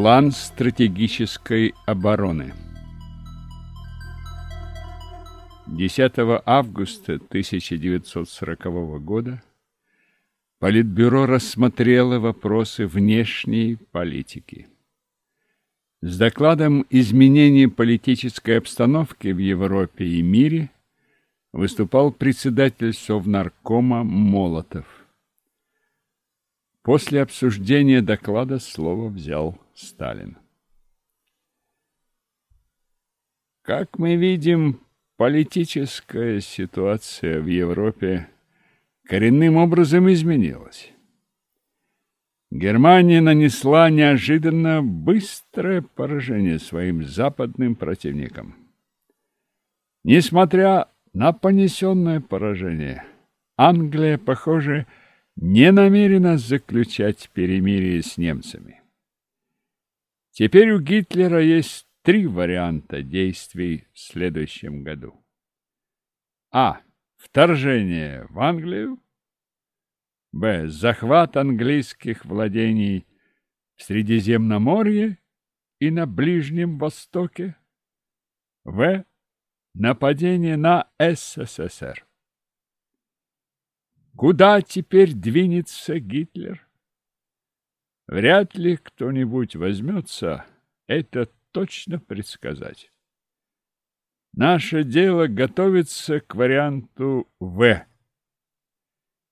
План стратегической обороны 10 августа 1940 года Политбюро рассмотрело вопросы внешней политики. С докладом изменения политической обстановки в Европе и мире выступал председатель Совнаркома Молотов. После обсуждения доклада слово взял Сталин. Как мы видим, политическая ситуация в Европе коренным образом изменилась. Германия нанесла неожиданно быстрое поражение своим западным противникам. Несмотря на понесенное поражение, Англия, похоже, не намерена заключать перемирие с немцами. Теперь у Гитлера есть три варианта действий в следующем году. А. Вторжение в Англию. Б. Захват английских владений в Средиземноморье и на Ближнем Востоке. В. Нападение на СССР. Куда теперь двинется Гитлер? Вряд ли кто-нибудь возьмется это точно предсказать. Наше дело готовиться к варианту В.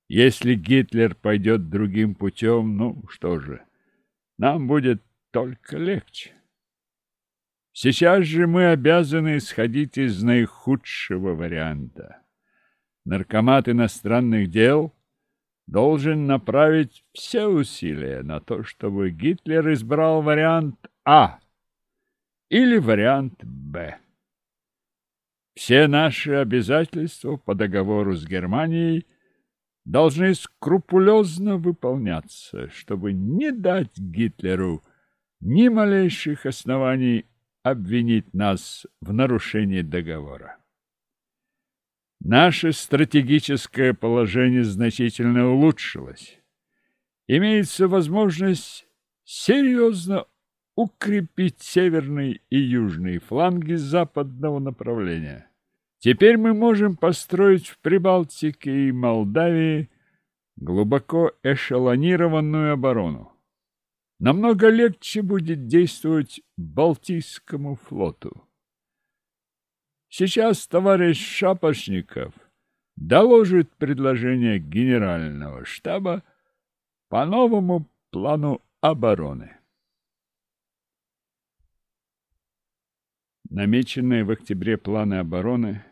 Если Гитлер пойдет другим путем, ну что же, нам будет только легче. Сейчас же мы обязаны исходить из наихудшего варианта. Наркомат иностранных дел должен направить все усилия на то, чтобы Гитлер избрал вариант А или вариант Б. Все наши обязательства по договору с Германией должны скрупулезно выполняться, чтобы не дать Гитлеру ни малейших оснований обвинить нас в нарушении договора. Наше стратегическое положение значительно улучшилось. Имеется возможность серьезно укрепить северный и южный фланги западного направления. Теперь мы можем построить в Прибалтике и Молдавии глубоко эшелонированную оборону. Намного легче будет действовать Балтийскому флоту. Сейчас товарищ Шапошников доложит предложение генерального штаба по новому плану обороны. Намеченные в октябре планы обороны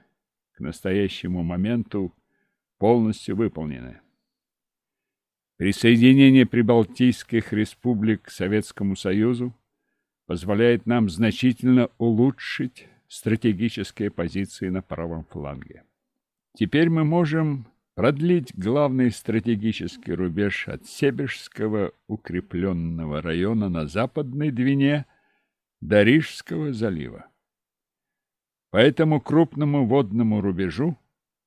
к настоящему моменту полностью выполнены. Присоединение прибалтийских республик к Советскому Союзу позволяет нам значительно улучшить стратегические позиции на правом фланге. Теперь мы можем продлить главный стратегический рубеж от Себежского укрепленного района на западной Двине до Рижского залива. По этому крупному водному рубежу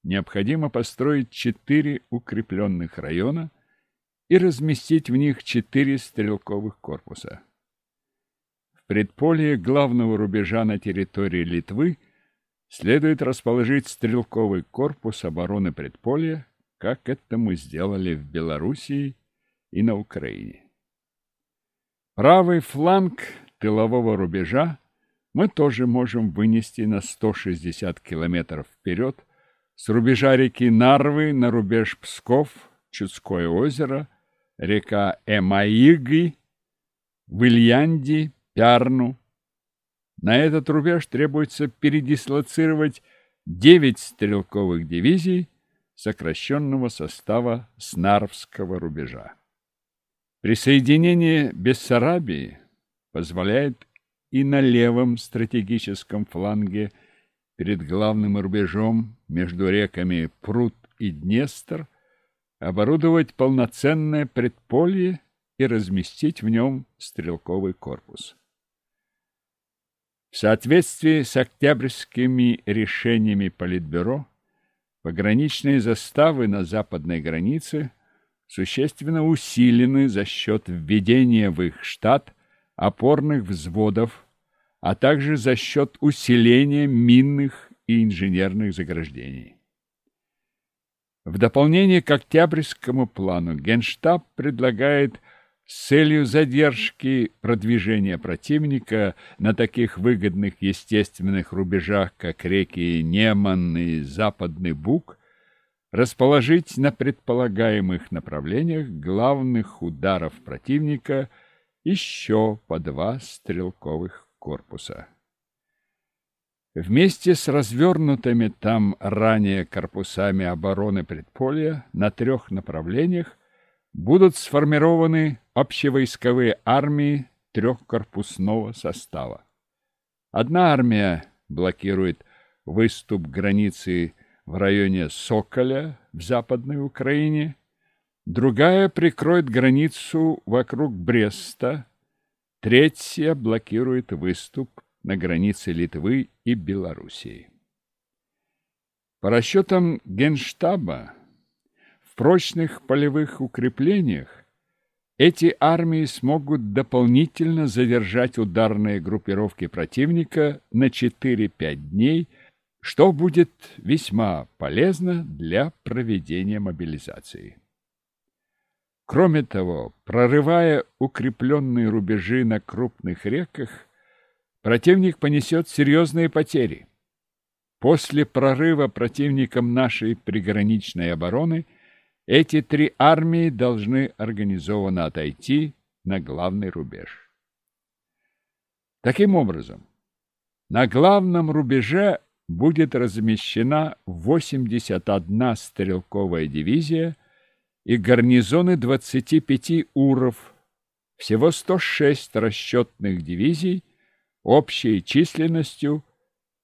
необходимо построить четыре укрепленных района и разместить в них четыре стрелковых корпуса. В предполье главного рубежа на территории Литвы следует расположить стрелковый корпус обороны предполья, как это мы сделали в Белоруссии и на Украине. Правый фланг тылового рубежа мы тоже можем вынести на 160 километров вперед с рубежа реки Нарвы на рубеж Псков, Чудское озеро, река Эмаиги, Вильянди, Пярну. На этот рубеж требуется передислоцировать 9 стрелковых дивизий сокращенного состава Снарвского рубежа. Присоединение Бессарабии позволяет и на левом стратегическом фланге перед главным рубежом между реками Прут и Днестр оборудовать полноценное предполье и разместить в нем стрелковый корпус. В соответствии с октябрьскими решениями Политбюро, пограничные заставы на западной границе существенно усилены за счет введения в их штат опорных взводов, а также за счет усиления минных и инженерных заграждений. В дополнение к Октябрьскому плану Генштаб предлагает с целью задержки продвижения противника на таких выгодных естественных рубежах, как реки Неман и Западный Буг, расположить на предполагаемых направлениях главных ударов противника еще по два стрелковых корпуса. Вместе с развернутыми там ранее корпусами обороны предполья на трех направлениях будут сформированы общевойсковые армии трехкорпусного состава. Одна армия блокирует выступ границы в районе Соколя в Западной Украине, другая прикроет границу вокруг Бреста, третья блокирует выступ на границе Литвы и Белоруссии. По расчетам Генштаба, прочных полевых укреплениях эти армии смогут дополнительно задержать ударные группировки противника на 4-5 дней – что будет весьма полезно для проведения мобилизации. Кроме того, прорывая укрепленные рубежи на крупных реках, противник понесет серьезные потери. После прорыва противником нашей приграничной обороны эти три армии должны организованно отойти на главный рубеж. Таким образом, на главном рубеже будет размещена 81 стрелковая дивизия и гарнизоны 25 УРов, всего 106 расчетных дивизий общей численностью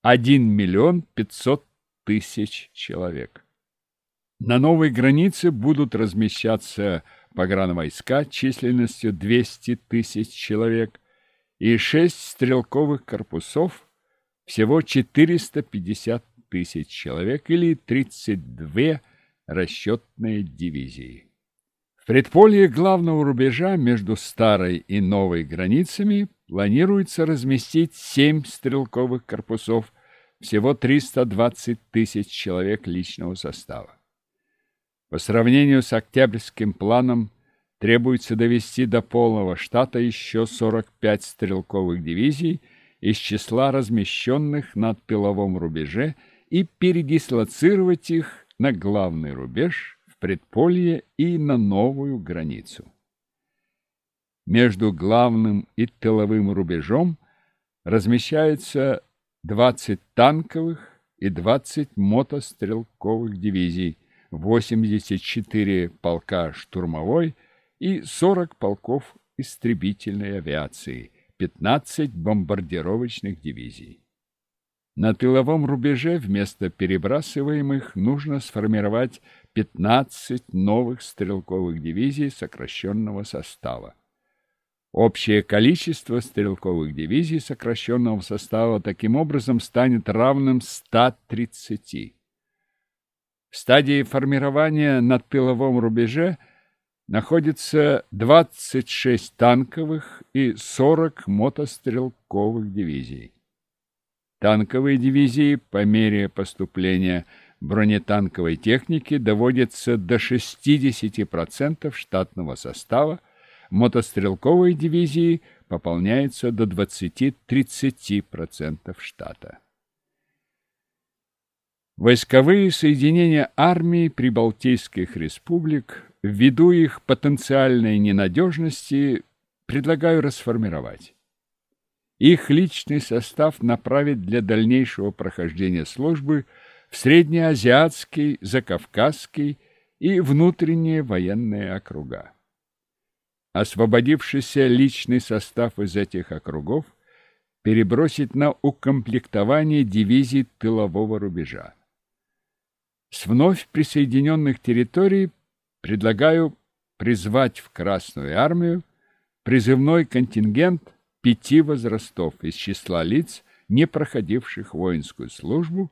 1 миллион 500 тысяч человек. На новой границе будут размещаться погранвойска численностью 200 тысяч человек и 6 стрелковых корпусов всего 450 тысяч человек или 32 расчетные дивизии. В предполье главного рубежа между старой и новой границами планируется разместить 7 стрелковых корпусов, всего 320 тысяч человек личного состава. По сравнению с Октябрьским планом требуется довести до полного штата еще 45 стрелковых дивизий – из числа размещенных на тыловом рубеже и передислоцировать их на главный рубеж, в предполье и на новую границу. Между главным и тыловым рубежом размещается 20 танковых и 20 мотострелковых дивизий, 84 полка штурмовой и 40 полков истребительной авиации, 15 бомбардировочных дивизий. На тыловом рубеже вместо перебрасываемых нужно сформировать 15 новых стрелковых дивизий сокращенного состава. Общее количество стрелковых дивизий сокращенного состава таким образом станет равным 130. В стадии формирования на тыловом рубеже – находится 26 танковых и 40 мотострелковых дивизий. Танковые дивизии по мере поступления бронетанковой техники доводятся до 60% штатного состава, мотострелковые дивизии пополняются до 20-30% штата. Войсковые соединения армии прибалтийских республик Ввиду их потенциальной ненадежности, предлагаю расформировать. Их личный состав направить для дальнейшего прохождения службы в среднеазиатский, закавказский и внутренние военные округа. Освободившийся личный состав из этих округов перебросить на укомплектование дивизий тылового рубежа. С вновь присоединенных территорий предлагаю призвать в Красную армию призывной контингент пяти возрастов из числа лиц, не проходивших воинскую службу,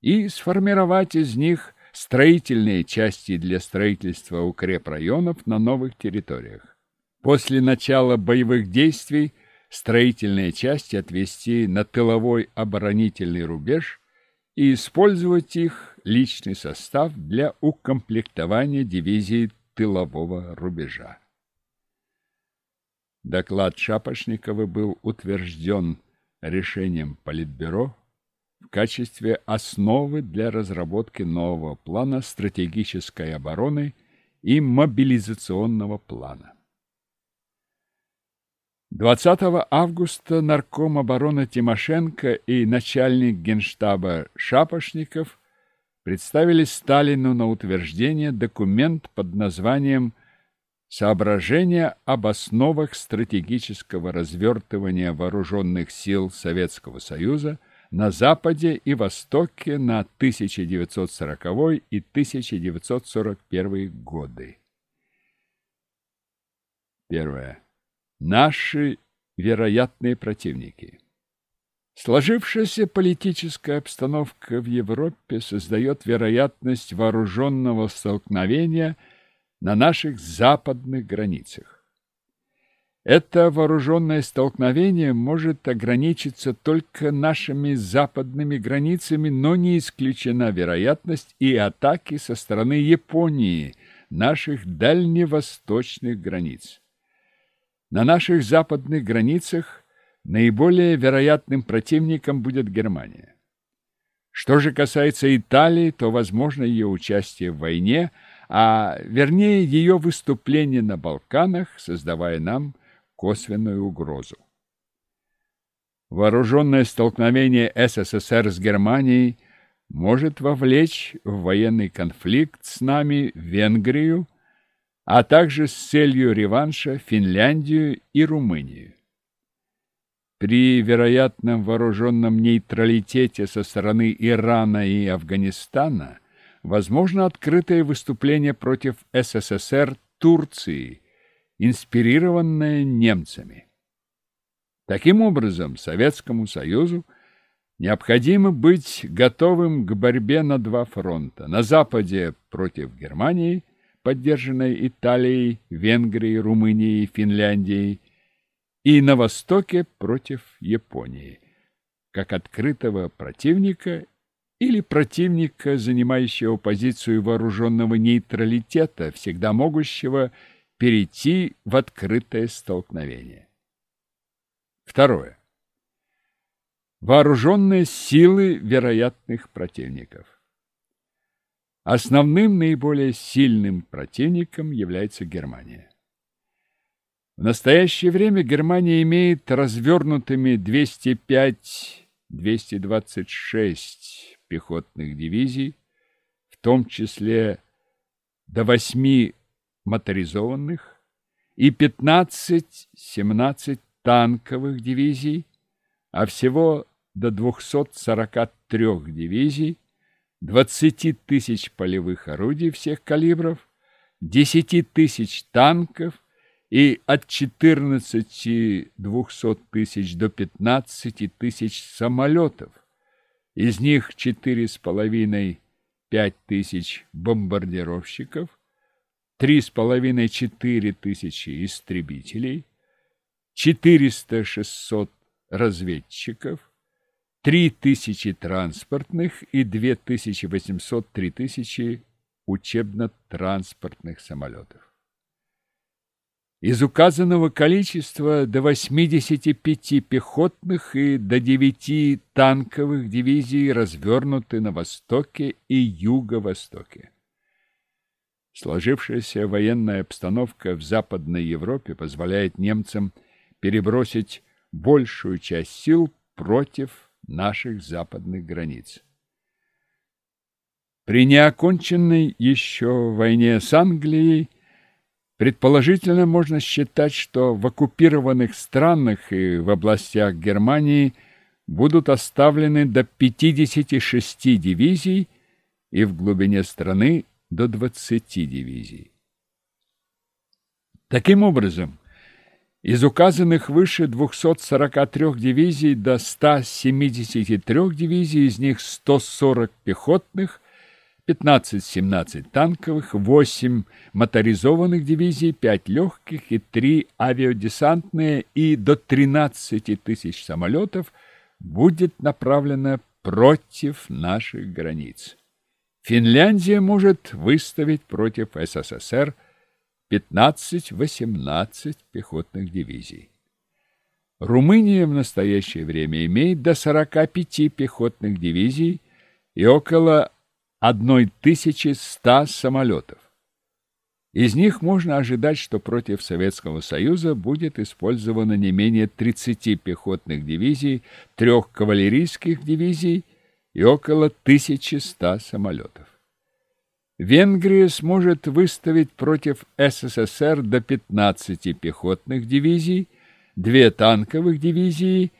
и сформировать из них строительные части для строительства укрепрайонов на новых территориях. После начала боевых действий строительные части отвести на тыловой оборонительный рубеж и использовать их личный состав для укомплектования дивизии тылового рубежа. Доклад Шапошникова был утвержден решением Политбюро в качестве основы для разработки нового плана стратегической обороны и мобилизационного плана. 20 августа нарком обороны Тимошенко и начальник генштаба Шапошников представили Сталину на утверждение документ под названием «Соображения об основах стратегического развертывания вооруженных сил Советского Союза на Западе и Востоке на 1940 и 1941 годы». Первое. Наши вероятные противники. Сложившаяся политическая обстановка в Европе создает вероятность вооруженного столкновения на наших западных границах. Это вооруженное столкновение может ограничиться только нашими западными границами, но не исключена вероятность и атаки со стороны Японии, наших дальневосточных границ. На наших западных границах наиболее вероятным противником будет Германия. Что же касается Италии, то возможно ее участие в войне, а вернее ее выступление на Балканах, создавая нам косвенную угрозу. Вооруженное столкновение СССР с Германией может вовлечь в военный конфликт с нами Венгрию, а также с целью реванша Финляндию и Румынию. При вероятном вооруженном нейтралитете со стороны Ирана и Афганистана возможно открытое выступление против СССР Турции, инспирированное немцами. Таким образом, Советскому Союзу необходимо быть готовым к борьбе на два фронта. На Западе против Германии – поддержанной Италией, Венгрией, Румынией, Финляндией, и на востоке против Японии, как открытого противника или противника, занимающего позицию вооруженного нейтралитета, всегда могущего перейти в открытое столкновение. Второе. Вооруженные силы вероятных противников. Основным наиболее сильным противником является Германия. В настоящее время Германия имеет развернутыми 205-226 пехотных дивизий, в том числе до 8 моторизованных и 15-17 танковых дивизий, а всего до 243 дивизий, 20 тысяч полевых орудий всех калибров, 10 тысяч танков и от 14 200 тысяч до 15 тысяч самолетов. Из них 4,5-5 тысяч бомбардировщиков, 3,5-4 тысячи истребителей, 400-600 разведчиков, 3000 транспортных и 2800-3000 учебно-транспортных самолетов. Из указанного количества до 85 пехотных и до 9 танковых дивизий развернуты на востоке и юго-востоке. Сложившаяся военная обстановка в Западной Европе позволяет немцам перебросить большую часть сил против наших западных границ. При неоконченной еще войне с Англией предположительно можно считать, что в оккупированных странах и в областях Германии будут оставлены до 56 дивизий и в глубине страны до 20 дивизий. Таким образом, из указанных выше 243 дивизий до 173 дивизий, из них 140 пехотных, 15-17 танковых, 8 моторизованных дивизий, 5 легких и 3 авиадесантные и до 13 тысяч самолетов будет направлено против наших границ. Финляндия может выставить против СССР 15-18 пехотных дивизий. Румыния в настоящее время имеет до 45 пехотных дивизий и около 1100 самолетов. Из них можно ожидать, что против Советского Союза будет использовано не менее 30 пехотных дивизий, трех кавалерийских дивизий и около 1100 самолетов. Венгрия сможет выставить против СССР до 15 пехотных дивизий, две танковых дивизии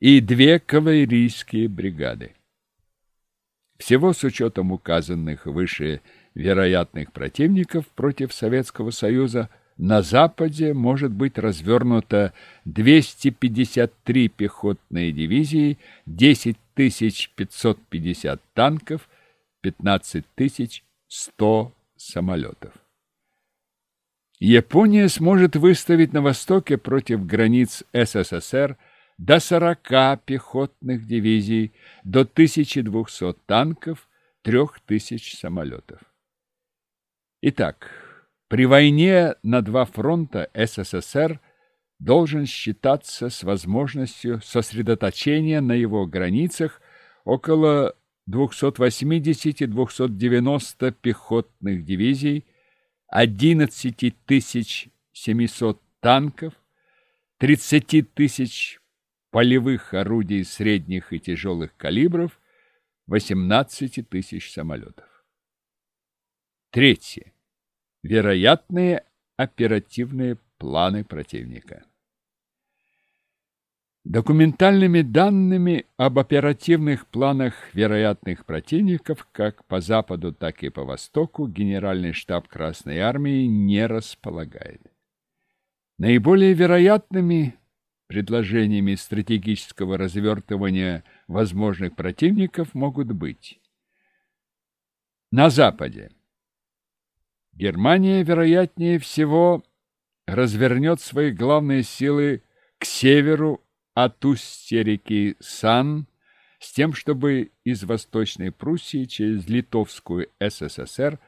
и две кавалерийские бригады. Всего с учетом указанных выше вероятных противников против Советского Союза на Западе может быть развернуто 253 пехотные дивизии, 10 550 танков, 15 100 самолетов. Япония сможет выставить на востоке против границ СССР до 40 пехотных дивизий, до 1200 танков, 3000 самолетов. Итак, при войне на два фронта СССР должен считаться с возможностью сосредоточения на его границах около 280-290 пехотных дивизий, 11 700 танков, 30 тысяч полевых орудий средних и тяжелых калибров, 18 тысяч самолетов. Третье. Вероятные оперативные планы противника. Документальными данными об оперативных планах вероятных противников как по Западу, так и по Востоку Генеральный штаб Красной Армии не располагает. Наиболее вероятными предложениями стратегического развертывания возможных противников могут быть на Западе. Германия, вероятнее всего, развернет свои главные силы к северу от устья реки Сан с тем, чтобы из Восточной Пруссии через Литовскую СССР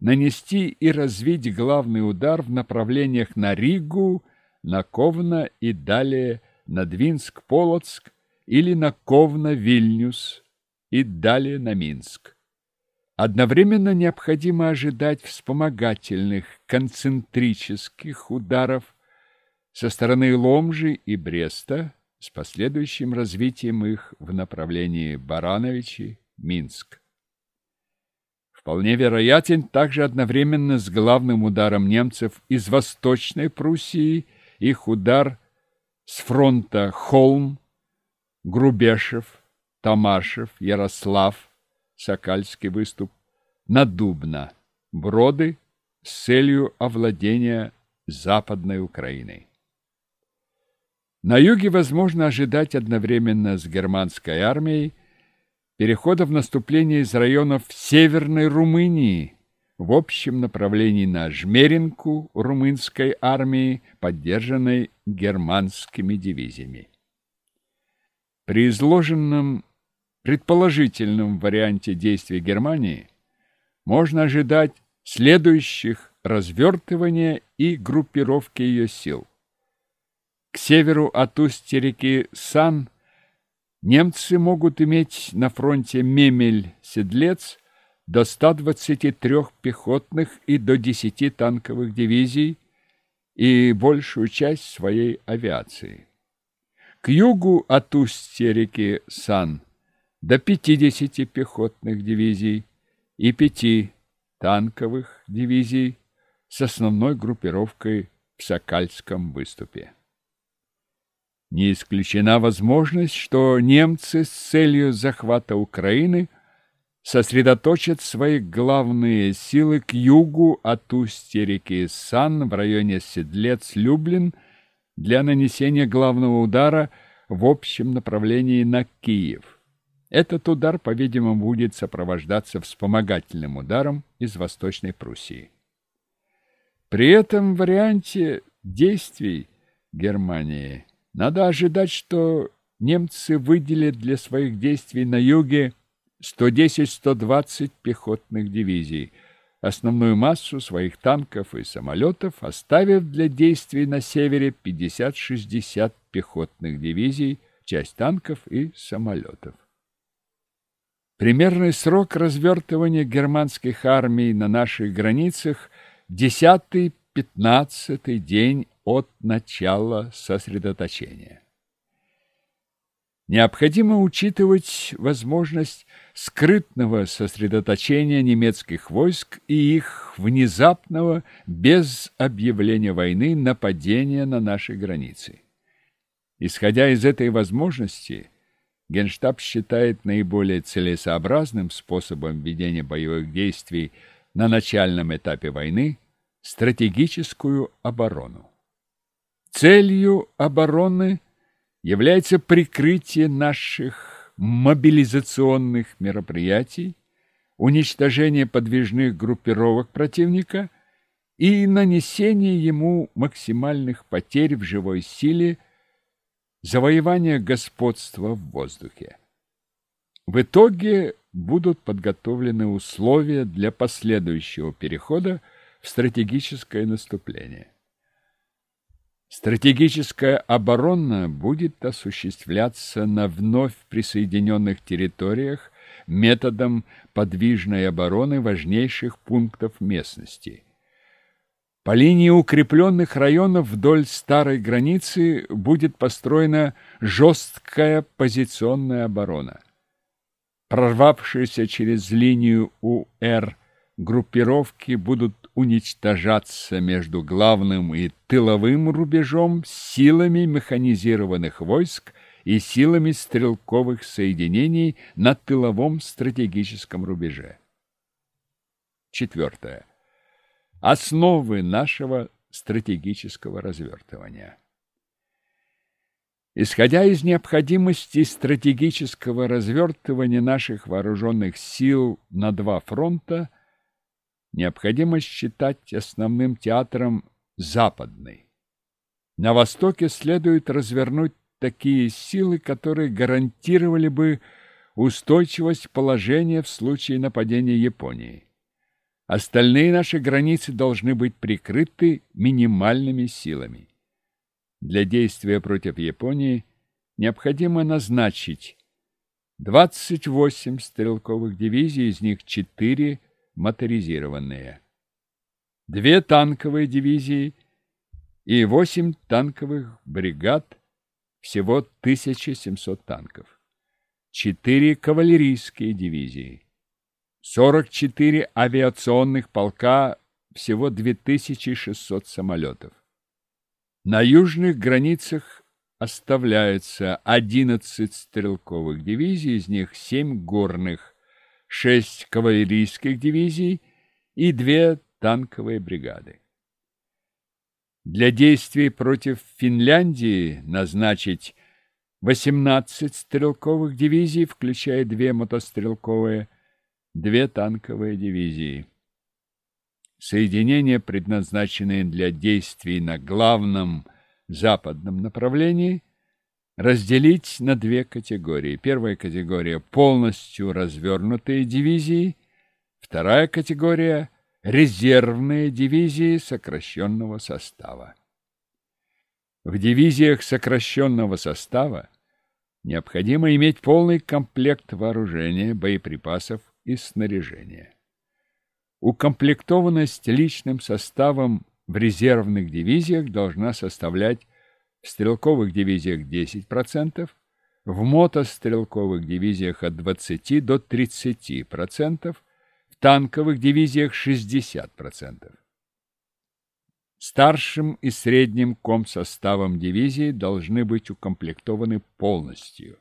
нанести и развить главный удар в направлениях на Ригу, на Ковна и далее на Двинск-Полоцк или на Ковна-Вильнюс и далее на Минск. Одновременно необходимо ожидать вспомогательных концентрических ударов со стороны Ломжи и Бреста с последующим развитием их в направлении Барановичи, Минск. Вполне вероятен также одновременно с главным ударом немцев из Восточной Пруссии их удар с фронта Холм, Грубешев, Тамашев, Ярослав, Сокальский выступ, на Дубна, Броды с целью овладения Западной Украиной. На юге возможно ожидать одновременно с германской армией перехода в наступление из районов Северной Румынии в общем направлении на Жмеринку румынской армии, поддержанной германскими дивизиями. При изложенном предположительном варианте действий Германии можно ожидать следующих развертывания и группировки ее сил. К северу от устья реки Сан немцы могут иметь на фронте Мемель-Седлец до 123 пехотных и до 10 танковых дивизий и большую часть своей авиации. К югу от устья реки Сан до 50 пехотных дивизий и 5 танковых дивизий с основной группировкой в Сокальском выступе. Не исключена возможность, что немцы с целью захвата Украины сосредоточат свои главные силы к югу от устья реки Сан в районе Седлец-Люблин для нанесения главного удара в общем направлении на Киев. Этот удар, по-видимому, будет сопровождаться вспомогательным ударом из Восточной Пруссии. При этом варианте действий Германии надо ожидать, что немцы выделят для своих действий на юге 110-120 пехотных дивизий, основную массу своих танков и самолетов оставив для действий на севере 50-60 пехотных дивизий, часть танков и самолетов. Примерный срок развертывания германских армий на наших границах – 10-15 день от начала сосредоточения. Необходимо учитывать возможность скрытного сосредоточения немецких войск и их внезапного, без объявления войны, нападения на наши границы. Исходя из этой возможности – Генштаб считает наиболее целесообразным способом ведения боевых действий на начальном этапе войны стратегическую оборону. Целью обороны является прикрытие наших мобилизационных мероприятий, уничтожение подвижных группировок противника и нанесение ему максимальных потерь в живой силе завоевание господства в воздухе. В итоге будут подготовлены условия для последующего перехода в стратегическое наступление. Стратегическая оборона будет осуществляться на вновь присоединенных территориях методом подвижной обороны важнейших пунктов местности – по линии укрепленных районов вдоль старой границы будет построена жесткая позиционная оборона. Прорвавшиеся через линию УР группировки будут уничтожаться между главным и тыловым рубежом силами механизированных войск и силами стрелковых соединений на тыловом стратегическом рубеже. Четвертое основы нашего стратегического развертывания. Исходя из необходимости стратегического развертывания наших вооруженных сил на два фронта, необходимо считать основным театром западный. На востоке следует развернуть такие силы, которые гарантировали бы устойчивость положения в случае нападения Японии. Остальные наши границы должны быть прикрыты минимальными силами. Для действия против Японии необходимо назначить 28 стрелковых дивизий, из них 4 моторизированные, 2 танковые дивизии и 8 танковых бригад, всего 1700 танков, 4 кавалерийские дивизии, 44 авиационных полка, всего 2600 самолетов. На южных границах оставляются 11 стрелковых дивизий, из них 7 горных, 6 кавалерийских дивизий и 2 танковые бригады. Для действий против Финляндии назначить 18 стрелковых дивизий, включая 2 мотострелковые, две танковые дивизии. Соединения, предназначенные для действий на главном западном направлении, разделить на две категории. Первая категория – полностью развернутые дивизии, вторая категория – резервные дивизии сокращенного состава. В дивизиях сокращенного состава необходимо иметь полный комплект вооружения, боеприпасов и снаряжения. Укомплектованность личным составом в резервных дивизиях должна составлять в стрелковых дивизиях 10%, в мотострелковых дивизиях от 20 до 30%, в танковых дивизиях 60%. Старшим и средним комсоставом дивизии должны быть укомплектованы полностью.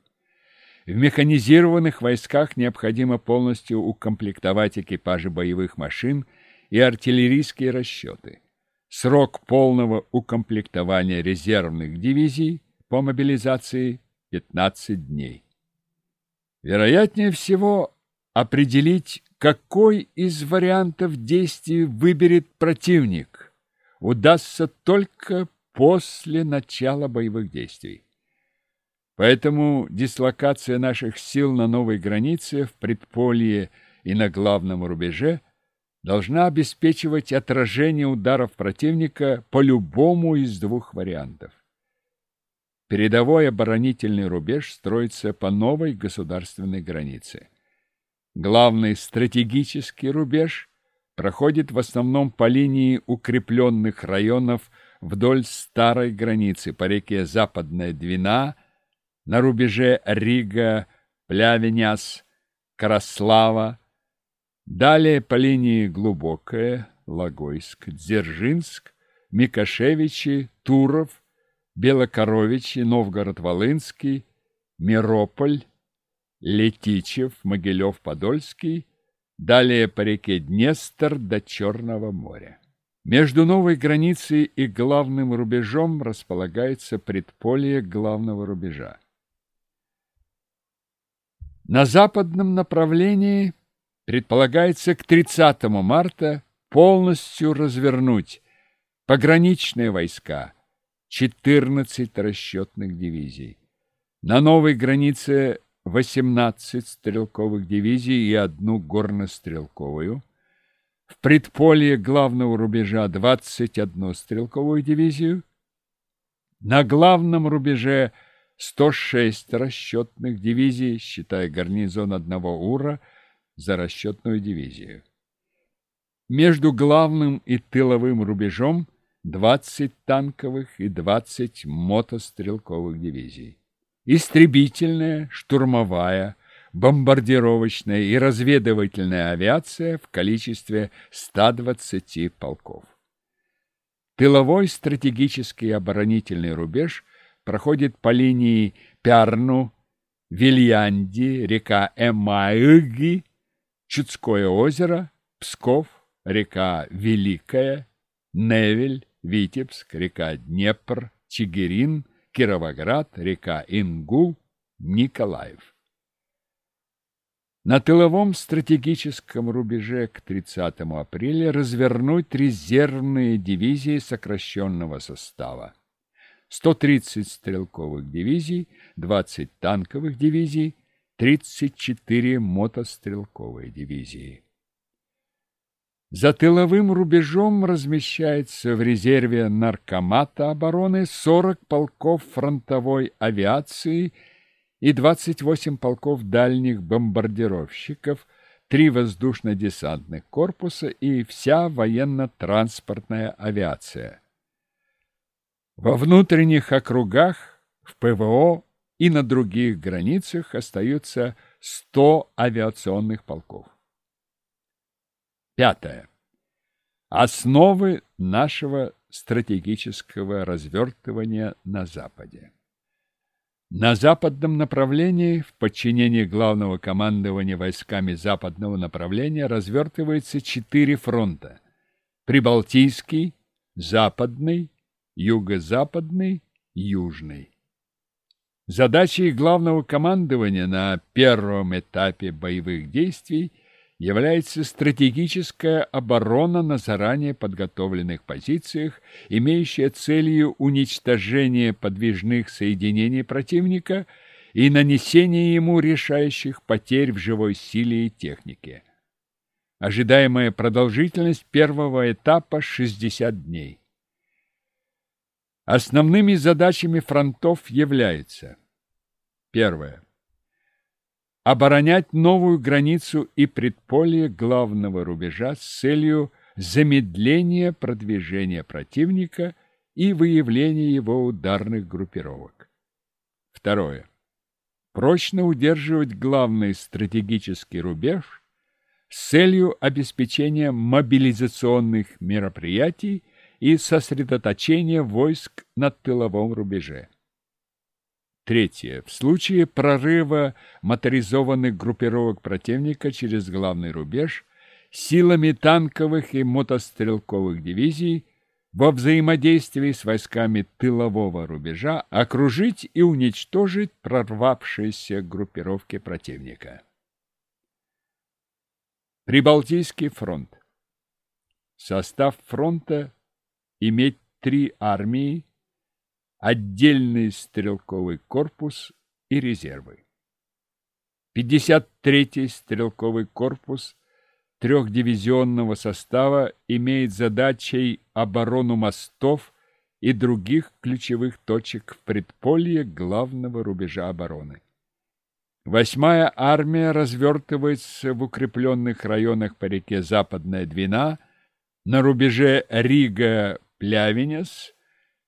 В механизированных войсках необходимо полностью укомплектовать экипажи боевых машин и артиллерийские расчеты. Срок полного укомплектования резервных дивизий по мобилизации 15 дней. Вероятнее всего, определить, какой из вариантов действий выберет противник, удастся только после начала боевых действий. Поэтому дислокация наших сил на новой границе, в предполье и на главном рубеже должна обеспечивать отражение ударов противника по любому из двух вариантов. Передовой оборонительный рубеж строится по новой государственной границе. Главный стратегический рубеж проходит в основном по линии укрепленных районов вдоль старой границы по реке Западная Двина, на рубеже Рига, Плявеняс, Краслава, далее по линии Глубокая, Логойск, Дзержинск, Микошевичи, Туров, Белокоровичи, Новгород-Волынский, Мирополь, Летичев, Могилев-Подольский, далее по реке Днестр до Черного моря. Между новой границей и главным рубежом располагается предполье главного рубежа. На западном направлении предполагается к 30 марта полностью развернуть пограничные войска, 14 расчетных дивизий. На новой границе 18 стрелковых дивизий и одну горнострелковую. В предполье главного рубежа 21 стрелковую дивизию. На главном рубеже 106 расчетных дивизий, считая гарнизон одного УРА за расчетную дивизию. Между главным и тыловым рубежом 20 танковых и 20 мотострелковых дивизий. Истребительная, штурмовая, бомбардировочная и разведывательная авиация в количестве 120 полков. Тыловой стратегический оборонительный рубеж – проходит по линии Пярну, Вильянди, река Эмаиги, Чудское озеро, Псков, река Великая, Невель, Витебск, река Днепр, Чигирин, Кировоград, река Ингул, Николаев. На тыловом стратегическом рубеже к 30 апреля развернуть резервные дивизии сокращенного состава. 130 стрелковых дивизий, 20 танковых дивизий, 34 мотострелковые дивизии. За тыловым рубежом размещается в резерве Наркомата обороны 40 полков фронтовой авиации и 28 полков дальних бомбардировщиков, три воздушно-десантных корпуса и вся военно-транспортная авиация. Во внутренних округах, в ПВО и на других границах остаются 100 авиационных полков. Пятое. Основы нашего стратегического развертывания на Западе. На западном направлении, в подчинении главного командования войсками западного направления, развертывается четыре фронта. Прибалтийский, Западный, юго-западный, южный. Задачей главного командования на первом этапе боевых действий является стратегическая оборона на заранее подготовленных позициях, имеющая целью уничтожение подвижных соединений противника и нанесение ему решающих потерь в живой силе и технике. Ожидаемая продолжительность первого этапа – 60 дней. Основными задачами фронтов является Первое. Оборонять новую границу и предполье главного рубежа с целью замедления продвижения противника и выявления его ударных группировок. Второе. Прочно удерживать главный стратегический рубеж с целью обеспечения мобилизационных мероприятий и сосредоточение войск на тыловом рубеже. Третье. В случае прорыва моторизованных группировок противника через главный рубеж силами танковых и мотострелковых дивизий во взаимодействии с войсками тылового рубежа окружить и уничтожить прорвавшиеся группировки противника. Прибалтийский фронт. Состав фронта иметь три армии, отдельный стрелковый корпус и резервы. 53-й стрелковый корпус трехдивизионного состава имеет задачей оборону мостов и других ключевых точек в предполье главного рубежа обороны. Восьмая армия развертывается в укрепленных районах по реке Западная Двина на рубеже Рига-Плявенес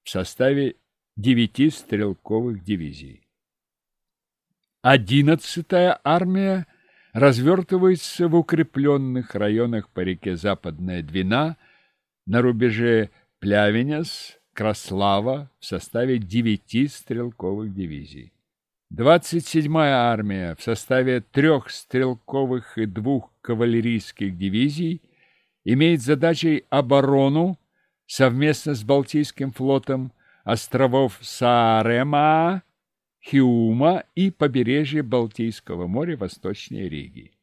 в составе девяти стрелковых дивизий. Одиннадцатая армия развертывается в укрепленных районах по реке Западная Двина на рубеже Плявенес, Краслава в составе девяти стрелковых дивизий. 27-я армия в составе трех стрелковых и двух кавалерийских дивизий имеет задачей оборону совместно с Балтийским флотом островов Саарема, Хиума и побережья Балтийского моря восточнее Риги.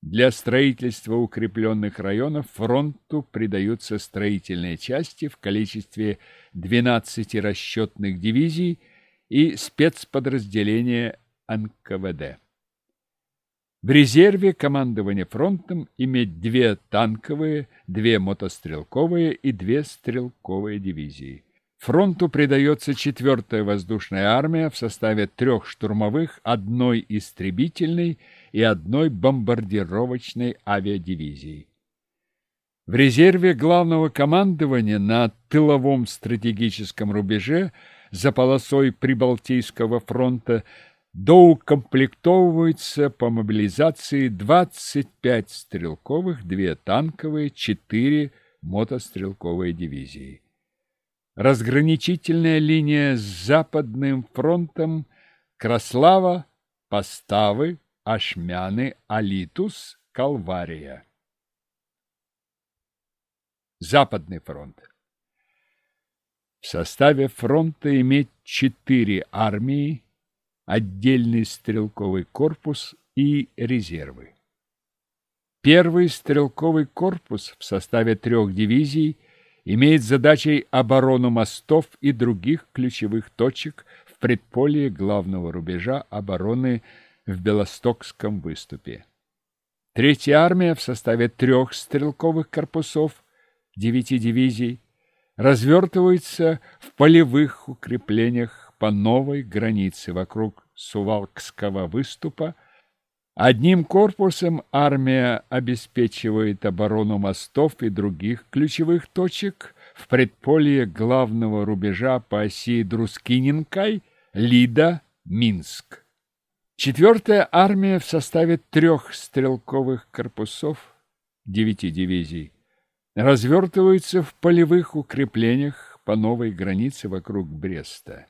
Для строительства укрепленных районов фронту придаются строительные части в количестве 12 расчетных дивизий и спецподразделения НКВД. В резерве командование фронтом иметь две танковые, две мотострелковые и две стрелковые дивизии. Фронту придается 4-я воздушная армия в составе трех штурмовых, одной истребительной и одной бомбардировочной авиадивизии. В резерве главного командования на тыловом стратегическом рубеже за полосой Прибалтийского фронта доукомплектовывается по мобилизации 25 стрелковых, 2 танковые, 4 мотострелковые дивизии. Разграничительная линия с Западным фронтом Краслава, Поставы, Ашмяны, Алитус, Калвария. Западный фронт. В составе фронта иметь четыре армии, отдельный стрелковый корпус и резервы. Первый стрелковый корпус в составе трех дивизий имеет задачей оборону мостов и других ключевых точек в предполье главного рубежа обороны в Белостокском выступе. Третья армия в составе трех стрелковых корпусов, девяти дивизий, развертывается в полевых укреплениях по новой границе вокруг Сувалкского выступа, Одним корпусом армия обеспечивает оборону мостов и других ключевых точек в предполье главного рубежа по оси Друскининкай, Лида, Минск. Четвертая армия в составе трех стрелковых корпусов, девяти дивизий, развертывается в полевых укреплениях по новой границе вокруг Бреста.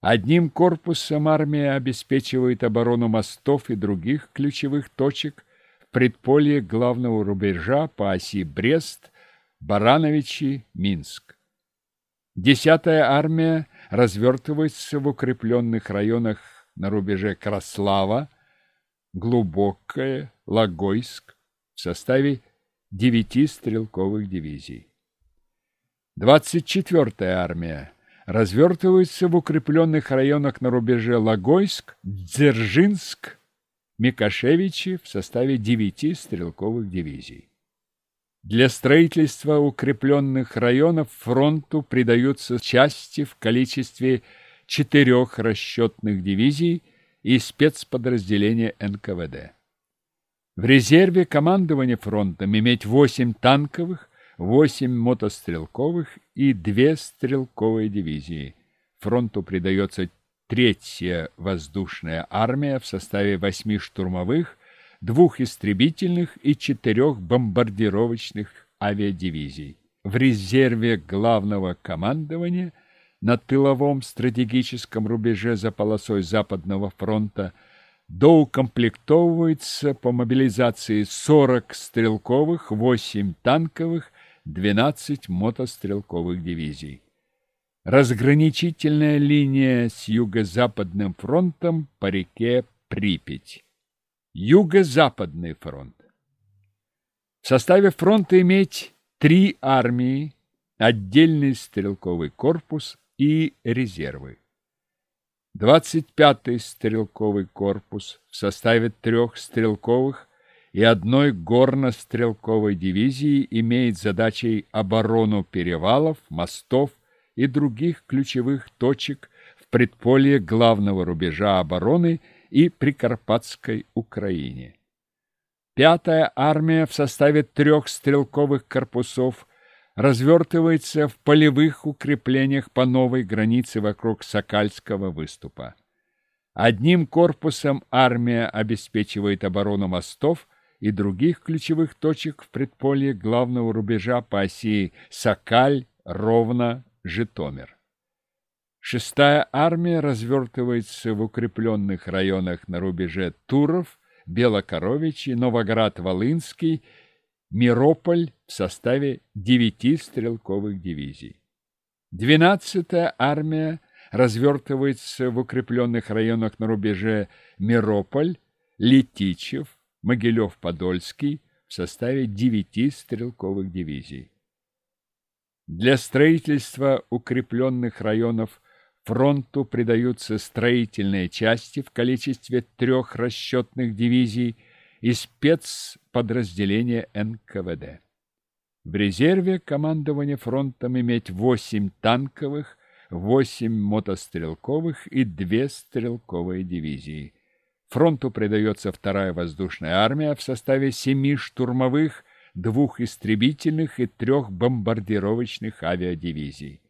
Одним корпусом армия обеспечивает оборону мостов и других ключевых точек в предполье главного рубежа по оси Брест, Барановичи, Минск. Десятая армия развертывается в укрепленных районах на рубеже Краслава, Глубокое, Логойск в составе девяти стрелковых дивизий. Двадцать четвертая армия развертывается в укрепленных районах на рубеже Логойск, Дзержинск, Микошевичи в составе девяти стрелковых дивизий. Для строительства укрепленных районов фронту придаются части в количестве четырех расчетных дивизий и спецподразделения НКВД. В резерве командования фронтом иметь восемь танковых, восемь мотострелковых и две стрелковые дивизии. Фронту придается третья воздушная армия в составе восьми штурмовых, двух истребительных и четырех бомбардировочных авиадивизий. В резерве главного командования на тыловом стратегическом рубеже за полосой Западного фронта доукомплектовывается по мобилизации 40 стрелковых, 8 танковых, 12 мотострелковых дивизий. Разграничительная линия с юго-западным фронтом по реке Припять. Юго-западный фронт. В составе фронта иметь три армии, отдельный стрелковый корпус и резервы. 25-й стрелковый корпус в составе трех стрелковых и одной горно-стрелковой дивизии имеет задачей оборону перевалов, мостов и других ключевых точек в предполье главного рубежа обороны и Прикарпатской Украине. Пятая армия в составе трех стрелковых корпусов развертывается в полевых укреплениях по новой границе вокруг Сокальского выступа. Одним корпусом армия обеспечивает оборону мостов и других ключевых точек в предполье главного рубежа по оси Сокаль, Ровно, Житомир. Шестая армия развертывается в укрепленных районах на рубеже Туров, Белокоровичи, Новоград-Волынский Мирополь в составе девяти стрелковых дивизий. Двенадцатая армия развертывается в укрепленных районах на рубеже Мирополь, Летичев, Могилев-Подольский в составе девяти стрелковых дивизий. Для строительства укрепленных районов фронту придаются строительные части в количестве трех расчетных дивизий – и спецподразделения НКВД. В резерве командование фронтом иметь 8 танковых, 8 мотострелковых и 2 стрелковые дивизии. Фронту придается вторая воздушная армия в составе 7 штурмовых, двух истребительных и трех бомбардировочных авиадивизий.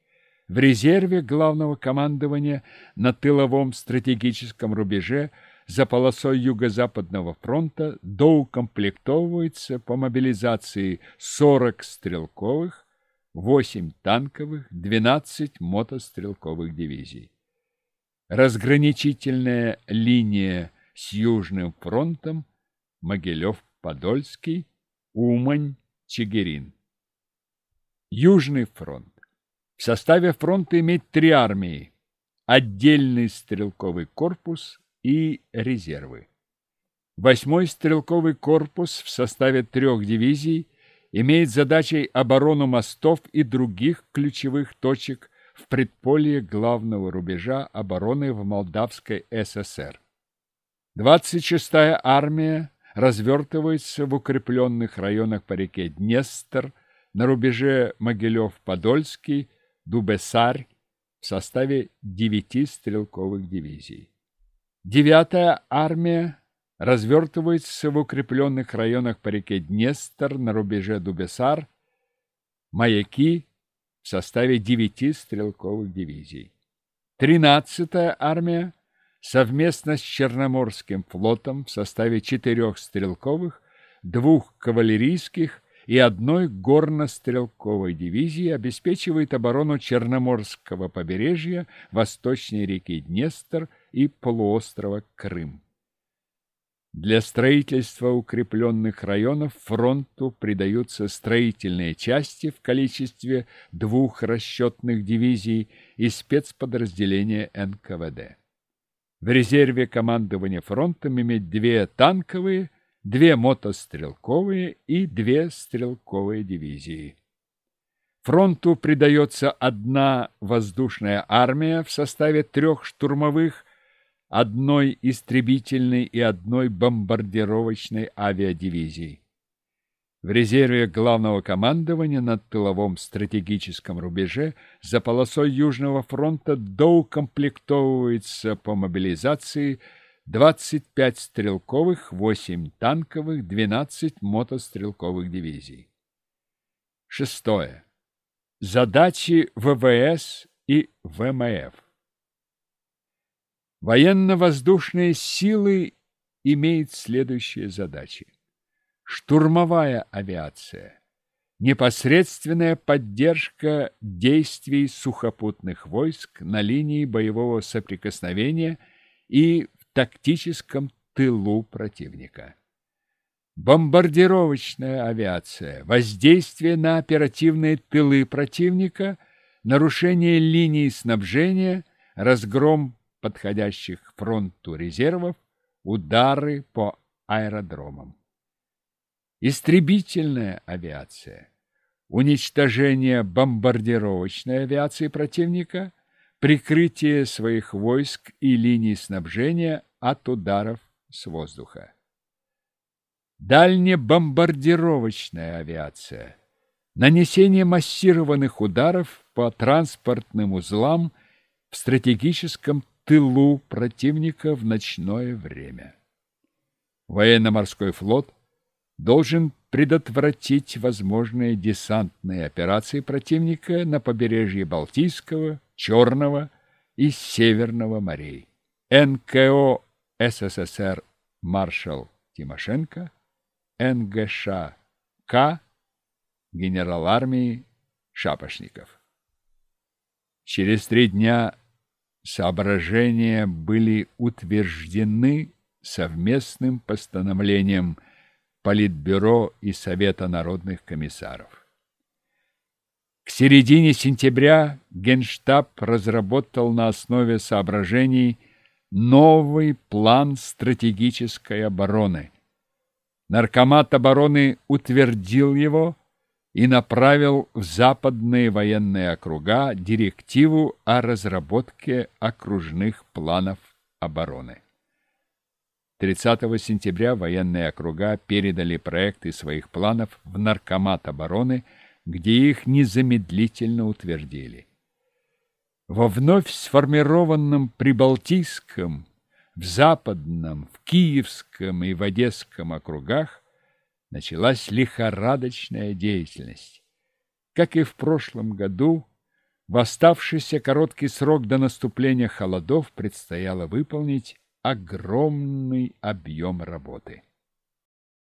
В резерве главного командования на тыловом стратегическом рубеже – за полосой Юго-Западного фронта доукомплектовывается по мобилизации 40 стрелковых, 8 танковых, 12 мотострелковых дивизий. Разграничительная линия с Южным фронтом Могилев-Подольский, Умань, Чигирин. Южный фронт. В составе фронта иметь три армии. Отдельный стрелковый корпус и резервы. Восьмой стрелковый корпус в составе трех дивизий имеет задачей оборону мостов и других ключевых точек в предполье главного рубежа обороны в Молдавской ССР. 26-я армия развертывается в укрепленных районах по реке Днестр на рубеже Могилев-Подольский, Дубесарь в составе девяти стрелковых дивизий. Девятая армия развертывается в укрепленных районах по реке Днестр на рубеже Дубесар, маяки в составе девяти стрелковых дивизий. Тринадцатая армия совместно с Черноморским флотом в составе четырех стрелковых, двух кавалерийских и одной горно-стрелковой дивизии обеспечивает оборону Черноморского побережья, восточной реки Днестр и полуострова Крым. Для строительства укрепленных районов фронту придаются строительные части в количестве двух расчетных дивизий и спецподразделения НКВД. В резерве командования фронтом иметь две танковые, две мотострелковые и две стрелковые дивизии. Фронту придается одна воздушная армия в составе трех штурмовых одной истребительной и одной бомбардировочной авиадивизии. В резерве главного командования на тыловом стратегическом рубеже за полосой Южного фронта доукомплектовывается по мобилизации 25 стрелковых, 8 танковых, 12 мотострелковых дивизий. Шестое. Задачи ВВС и ВМФ. Военно-воздушные силы имеют следующие задачи. Штурмовая авиация. Непосредственная поддержка действий сухопутных войск на линии боевого соприкосновения и в тактическом тылу противника. бомбардировочная авиация, воздействие на оперативные тылы противника, нарушение линий снабжения, разгром подходящих к фронту резервов, удары по аэродромам. Истребительная авиация, уничтожение бомбардировочной авиации противника, прикрытие своих войск и линий снабжения от ударов с воздуха. Дальнебомбардировочная авиация, нанесение массированных ударов по транспортным узлам в стратегическом тылу противника в ночное время. Военно-морской флот должен предотвратить возможные десантные операции противника на побережье Балтийского, Черного и Северного морей. НКО СССР маршал Тимошенко, НГШ К, генерал армии Шапошников. Через три дня соображения были утверждены совместным постановлением Политбюро и Совета народных комиссаров. К середине сентября Генштаб разработал на основе соображений новый план стратегической обороны. Наркомат обороны утвердил его и направил в западные военные округа директиву о разработке окружных планов обороны. 30 сентября военные округа передали проекты своих планов в Наркомат обороны, где их незамедлительно утвердили. Во вновь сформированном Прибалтийском, в Западном, в Киевском и в Одесском округах началась лихорадочная деятельность. Как и в прошлом году, в оставшийся короткий срок до наступления холодов предстояло выполнить огромный объем работы.